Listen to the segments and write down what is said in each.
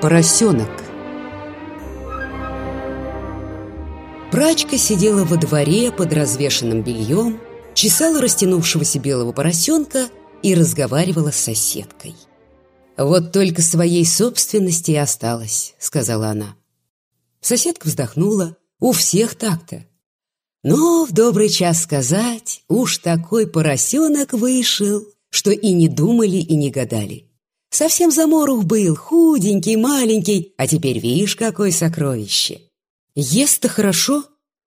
Поросенок Прачка сидела во дворе под развешенным бельем, чесала растянувшегося белого поросенка и разговаривала с соседкой. «Вот только своей собственности и осталось», — сказала она. Соседка вздохнула. «У всех так-то. Но в добрый час сказать, уж такой поросенок вышел, что и не думали, и не гадали. Совсем заморух был, худенький, маленький, а теперь видишь, какое сокровище. Ест-то хорошо,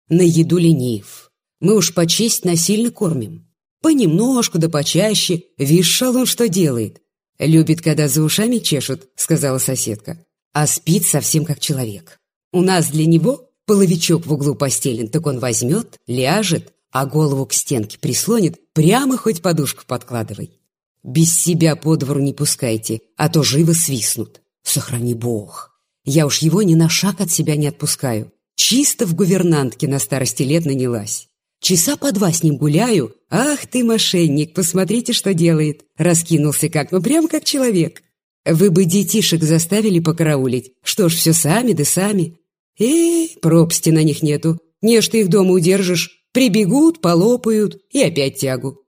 на еду ленив. Мы уж по честь насильно кормим. Понемножку да почаще, видишь, шалун что делает. Любит, когда за ушами чешут, сказала соседка, а спит совсем как человек. У нас для него половичок в углу постелен, так он возьмет, ляжет, а голову к стенке прислонит, прямо хоть подушку подкладывай. Без себя по двору не пускайте, а то живо свистнут. Сохрани Бог. Я уж его ни на шаг от себя не отпускаю. Чисто в гувернантке на старости лет нанялась. Часа по два с ним гуляю. Ах ты, мошенник, посмотрите, что делает. Раскинулся как, ну прям как человек. Вы бы детишек заставили покараулить. Что ж, все сами да сами. Эй, пропасти на них нету. Не ж ты их дома удержишь. Прибегут, полопают и опять тягу.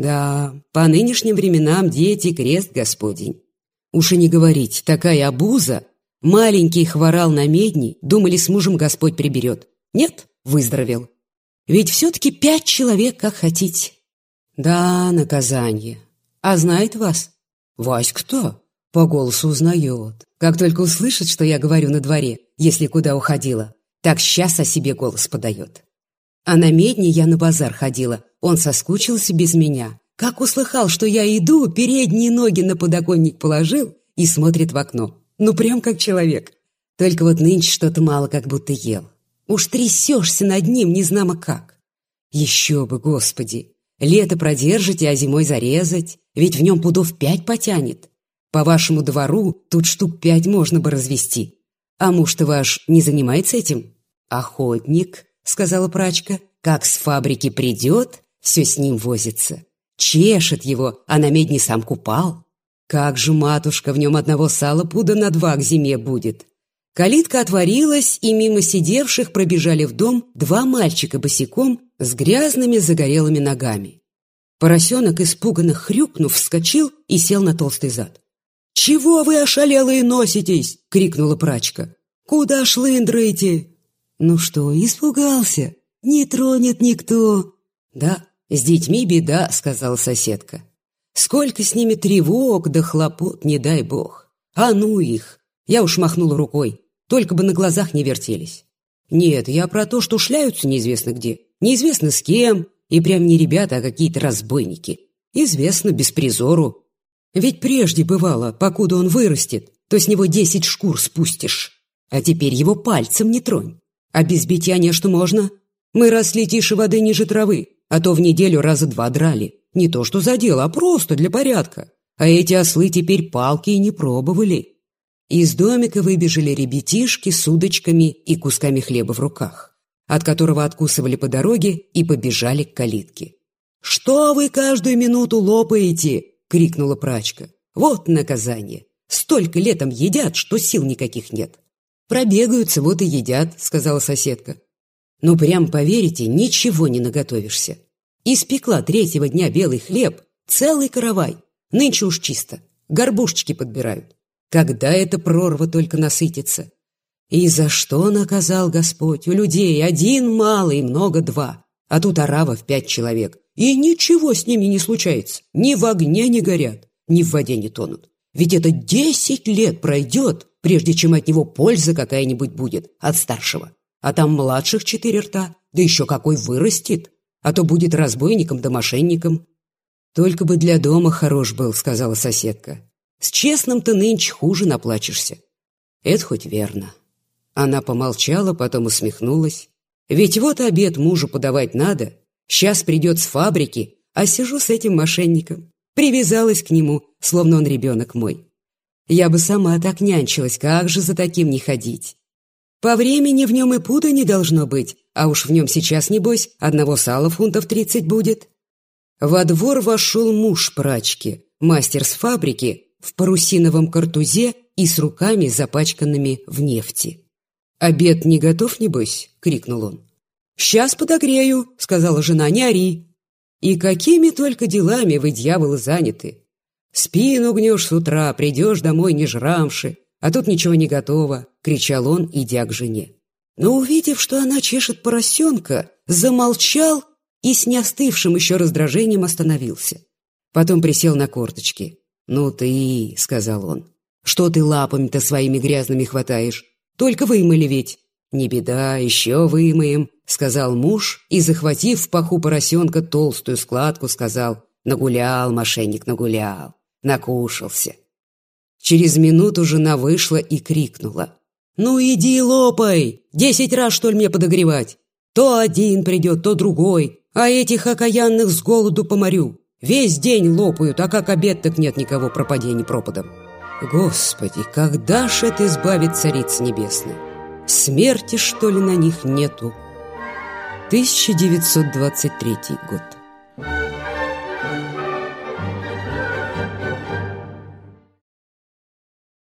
Да, по нынешним временам дети — крест Господень. Уж и не говорить, такая обуза. Маленький хворал на медни, думали, с мужем Господь приберет. Нет, выздоровел. Ведь все-таки пять человек, как хотите. Да, наказание. А знает вас? Вась кто? По голосу узнает. Как только услышит, что я говорю на дворе, если куда уходила, так сейчас о себе голос подает. А на медне я на базар ходила. Он соскучился без меня. Как услыхал, что я иду, передние ноги на подоконник положил и смотрит в окно. Ну, прям как человек. Только вот нынче что-то мало как будто ел. Уж трясешься над ним незнамо как. Еще бы, господи! Лето продержите, а зимой зарезать. Ведь в нем пудов пять потянет. По вашему двору тут штук пять можно бы развести. А муж-то ваш не занимается этим? Охотник, — сказала прачка. «Как с фабрики придет, все с ним возится. Чешет его, а на медне сам купал. Как же, матушка, в нем одного сала пуда на два к зиме будет». Калитка отворилась, и мимо сидевших пробежали в дом два мальчика босиком с грязными загорелыми ногами. Поросенок, испуганно хрюкнув, вскочил и сел на толстый зад. «Чего вы ошалелые носитесь?» — крикнула прачка. «Куда шлындраете?» «Ну что, испугался? Не тронет никто!» «Да, с детьми беда», — сказала соседка. «Сколько с ними тревог да хлопот, не дай бог! А ну их!» Я уж махнула рукой, только бы на глазах не вертелись. Нет, я про то, что шляются неизвестно где, неизвестно с кем, и прям не ребята, а какие-то разбойники. Известно, без призору. Ведь прежде бывало, покуда он вырастет, то с него десять шкур спустишь. А теперь его пальцем не тронь. А без битья не что можно? Мы росли тише воды ниже травы, а то в неделю раза два драли. Не то что за дело, а просто для порядка. А эти ослы теперь палки и не пробовали. Из домика выбежали ребятишки с удочками и кусками хлеба в руках, от которого откусывали по дороге и побежали к калитке. «Что вы каждую минуту лопаете?» — крикнула прачка. «Вот наказание! Столько летом едят, что сил никаких нет. «Пробегаются, вот и едят», — сказала соседка. «Ну, прям поверите, ничего не наготовишься. Испекла третьего дня белый хлеб, целый каравай. Нынче уж чисто, горбушечки подбирают. Когда эта прорва только насытится? И за что наказал Господь? У людей один малый, много два, а тут арава в пять человек. И ничего с ними не случается, ни в огне не горят, ни в воде не тонут. Ведь это десять лет пройдет, прежде чем от него польза какая-нибудь будет от старшего. А там младших четыре рта, да еще какой вырастет, а то будет разбойником да мошенником. «Только бы для дома хорош был», — сказала соседка. «С честным ты нынче хуже наплачешься». «Это хоть верно». Она помолчала, потом усмехнулась. «Ведь вот обед мужу подавать надо. Сейчас придет с фабрики, а сижу с этим мошенником. Привязалась к нему, словно он ребенок мой. Я бы сама так нянчилась, как же за таким не ходить? По времени в нем и пуда не должно быть, а уж в нем сейчас, небось, одного сала фунтов тридцать будет. Во двор вошел муж прачки, мастер с фабрики, в парусиновом картузе и с руками, запачканными в нефти. «Обед не готов, небось?» — крикнул он. «Сейчас подогрею», — сказала жена, — «не ори». «И какими только делами вы, дьяволы, заняты? Спину гнешь с утра, придешь домой не жрамши, а тут ничего не готово», — кричал он, идя к жене. Но, увидев, что она чешет поросенка, замолчал и с неостывшим еще раздражением остановился. Потом присел на корточки. «Ну ты», — сказал он, — «что ты лапами-то своими грязными хватаешь? Только вымыли ведь». «Не беда, еще вымоем», — сказал муж и, захватив в паху поросенка толстую складку, сказал «Нагулял, мошенник, нагулял, накушался». Через минуту жена вышла и крикнула «Ну иди лопай! Десять раз, что ли, мне подогревать? То один придет, то другой, а этих окаянных с голоду поморю. Весь день лопают, а как обед, так нет никого пропадений пропадом. Господи, когда ж это избавит цариц небесной? Смерти, что ли, на них нету? 1923 год.